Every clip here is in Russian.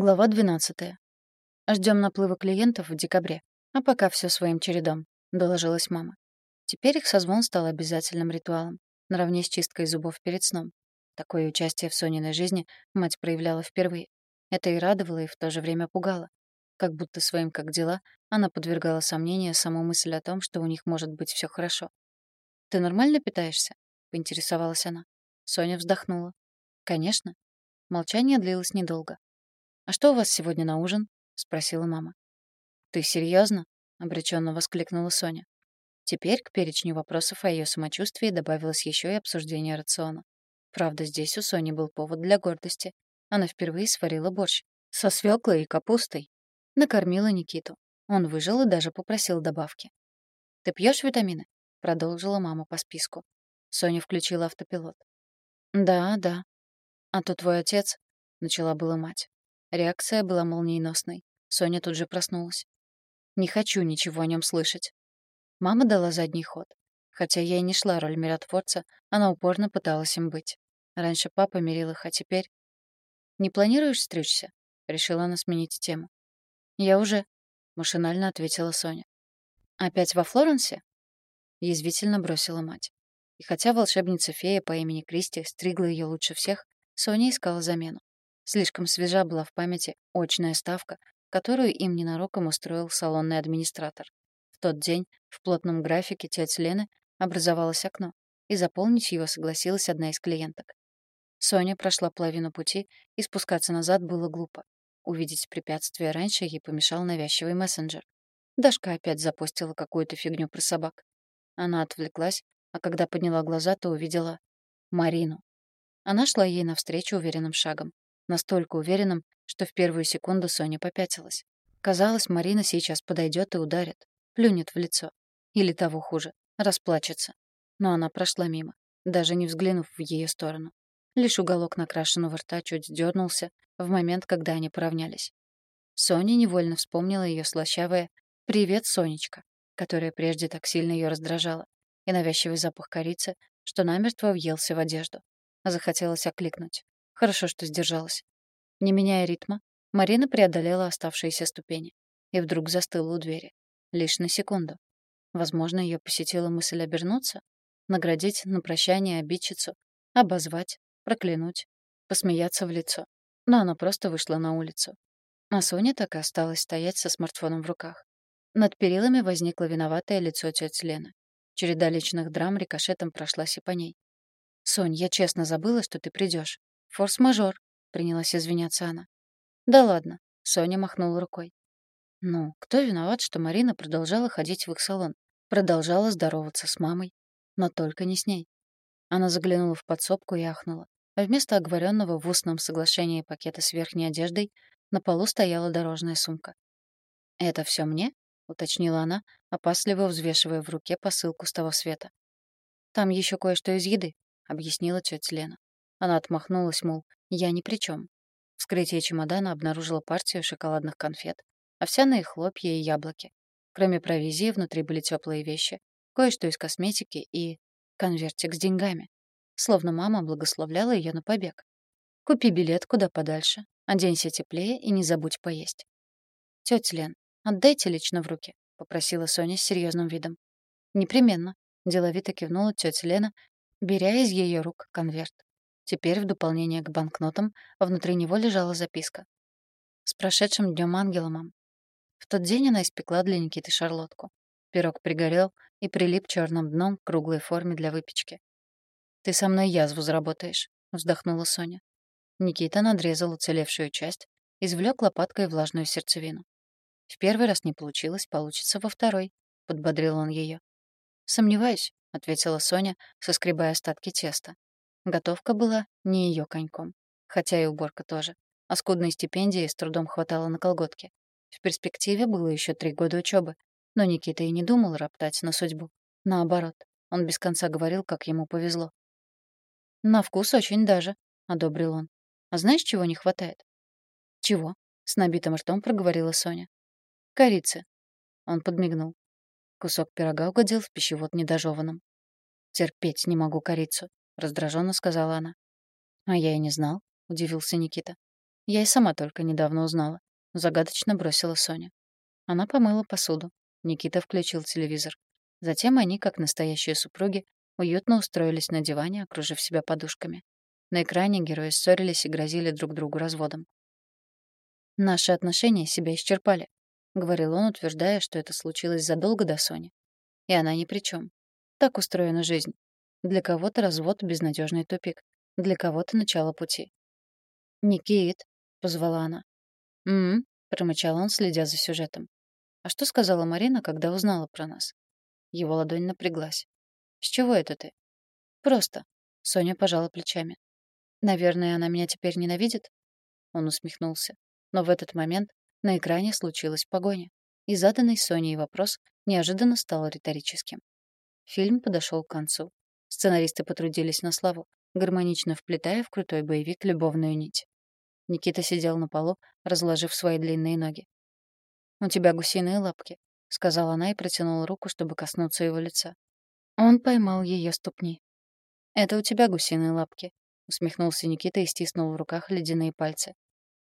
Глава 12. Ждем наплыва клиентов в декабре, а пока все своим чередом, доложилась мама. Теперь их созвон стал обязательным ритуалом, наравне с чисткой зубов перед сном. Такое участие в Сониной жизни мать проявляла впервые. Это и радовало, и в то же время пугало. Как будто своим «как дела» она подвергала сомнению саму мысль о том, что у них может быть все хорошо. «Ты нормально питаешься?» — поинтересовалась она. Соня вздохнула. «Конечно». Молчание длилось недолго. «А что у вас сегодня на ужин?» — спросила мама. «Ты серьезно? обреченно воскликнула Соня. Теперь к перечню вопросов о ее самочувствии добавилось еще и обсуждение рациона. Правда, здесь у Сони был повод для гордости. Она впервые сварила борщ. Со свеклой и капустой. Накормила Никиту. Он выжил и даже попросил добавки. «Ты пьешь витамины?» — продолжила мама по списку. Соня включила автопилот. «Да, да. А то твой отец...» — начала была мать. Реакция была молниеносной. Соня тут же проснулась. «Не хочу ничего о нем слышать». Мама дала задний ход. Хотя ей не шла роль миротворца, она упорно пыталась им быть. Раньше папа мирил их, а теперь... «Не планируешь стричься?» — решила она сменить тему. «Я уже», — машинально ответила Соня. «Опять во Флоренсе?» — язвительно бросила мать. И хотя волшебница-фея по имени Кристи стригла ее лучше всех, Соня искала замену. Слишком свежа была в памяти очная ставка, которую им ненароком устроил салонный администратор. В тот день в плотном графике тети Лены образовалось окно, и заполнить его согласилась одна из клиенток. Соня прошла половину пути, и спускаться назад было глупо. Увидеть препятствие раньше ей помешал навязчивый мессенджер. Дашка опять запостила какую-то фигню про собак. Она отвлеклась, а когда подняла глаза, то увидела Марину. Она шла ей навстречу уверенным шагом. Настолько уверенным, что в первую секунду Соня попятилась. Казалось, Марина сейчас подойдет и ударит, плюнет в лицо. Или того хуже, расплачется. Но она прошла мимо, даже не взглянув в ее сторону. Лишь уголок накрашенного рта чуть дернулся в момент, когда они поравнялись. Соня невольно вспомнила ее слащавое «Привет, Сонечка», которое прежде так сильно ее раздражало, и навязчивый запах корицы, что намертво въелся в одежду. Захотелось окликнуть. Хорошо, что сдержалась. Не меняя ритма, Марина преодолела оставшиеся ступени и вдруг застыла у двери. Лишь на секунду. Возможно, ее посетила мысль обернуться, наградить на прощание обидчицу, обозвать, проклянуть, посмеяться в лицо. Но она просто вышла на улицу. А Соня так и осталась стоять со смартфоном в руках. Над перилами возникло виноватое лицо тети Лены. Череда личных драм рикошетом прошлась и по ней. «Сонь, я честно забыла, что ты придешь. «Форс-мажор», — принялась извиняться она. «Да ладно», — Соня махнула рукой. Ну, кто виноват, что Марина продолжала ходить в их салон, продолжала здороваться с мамой, но только не с ней. Она заглянула в подсобку и ахнула. Вместо оговоренного в устном соглашении пакета с верхней одеждой на полу стояла дорожная сумка. «Это все мне?» — уточнила она, опасливо взвешивая в руке посылку с того света. «Там еще кое-что из еды», — объяснила тетя Лена. Она отмахнулась, мол, я ни при чем. Вскрытие чемодана обнаружило партию шоколадных конфет, овсяные хлопья и яблоки. Кроме провизии, внутри были теплые вещи, кое-что из косметики и конвертик с деньгами. Словно мама благословляла ее на побег. Купи билет куда подальше, оденься теплее и не забудь поесть. «Тетя Лен, отдайте лично в руки», — попросила Соня с серьезным видом. «Непременно», — деловито кивнула тетя Лена, беря из ее рук конверт. Теперь, в дополнение к банкнотам, внутри него лежала записка. «С прошедшим днем ангела, мам». В тот день она испекла для Никиты шарлотку. Пирог пригорел и прилип черным дном к круглой форме для выпечки. «Ты со мной язву заработаешь», — вздохнула Соня. Никита надрезал уцелевшую часть, извлек лопаткой влажную сердцевину. «В первый раз не получилось, получится во второй», — подбодрил он ее. «Сомневаюсь», — ответила Соня, соскребая остатки теста. Готовка была не ее коньком. Хотя и уборка тоже. А скудной стипендии с трудом хватало на колготки. В перспективе было еще три года учебы. Но Никита и не думал роптать на судьбу. Наоборот, он без конца говорил, как ему повезло. «На вкус очень даже», — одобрил он. «А знаешь, чего не хватает?» «Чего?» — с набитым ртом проговорила Соня. «Корицы». Он подмигнул. Кусок пирога угодил в пищевод недожеванным. «Терпеть не могу корицу», раздраженно сказала она. А я и не знал, удивился Никита. Я и сама только недавно узнала. Загадочно бросила Соня. Она помыла посуду. Никита включил телевизор. Затем они, как настоящие супруги, уютно устроились на диване, окружив себя подушками. На экране герои ссорились и грозили друг другу разводом. «Наши отношения себя исчерпали», — говорил он, утверждая, что это случилось задолго до Сони. И она ни при чем. Так устроена жизнь. Для кого-то развод — безнадежный тупик, для кого-то начало пути. «Никит», — позвала она. «М-м», промычал он, следя за сюжетом. «А что сказала Марина, когда узнала про нас?» Его ладонь напряглась. «С чего это ты?» «Просто». Соня пожала плечами. «Наверное, она меня теперь ненавидит?» Он усмехнулся. Но в этот момент на экране случилась погоня, и заданный Соней вопрос неожиданно стал риторическим. Фильм подошел к концу. Сценаристы потрудились на славу, гармонично вплетая в крутой боевик любовную нить. Никита сидел на полу, разложив свои длинные ноги. «У тебя гусиные лапки», — сказала она и протянула руку, чтобы коснуться его лица. Он поймал ее ступни. «Это у тебя гусиные лапки», — усмехнулся Никита и стиснул в руках ледяные пальцы.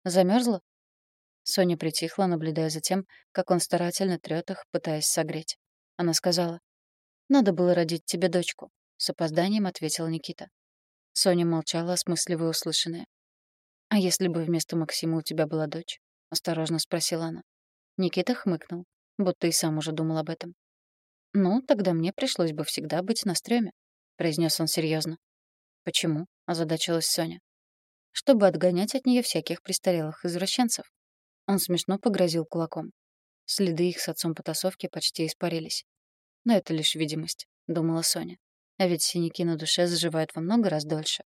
Замерзла? Соня притихла, наблюдая за тем, как он старательно трёт их, пытаясь согреть. Она сказала, «Надо было родить тебе дочку», — с опозданием ответил Никита. Соня молчала, осмысливая услышанное. «А если бы вместо Максима у тебя была дочь?» — осторожно спросила она. Никита хмыкнул, будто и сам уже думал об этом. «Ну, тогда мне пришлось бы всегда быть на стреме», — произнес он серьезно. «Почему?» — озадачилась Соня. «Чтобы отгонять от нее всяких престарелых извращенцев». Он смешно погрозил кулаком. Следы их с отцом потасовки почти испарились. Но это лишь видимость, думала Соня. А ведь синяки на душе заживают во много раз дольше.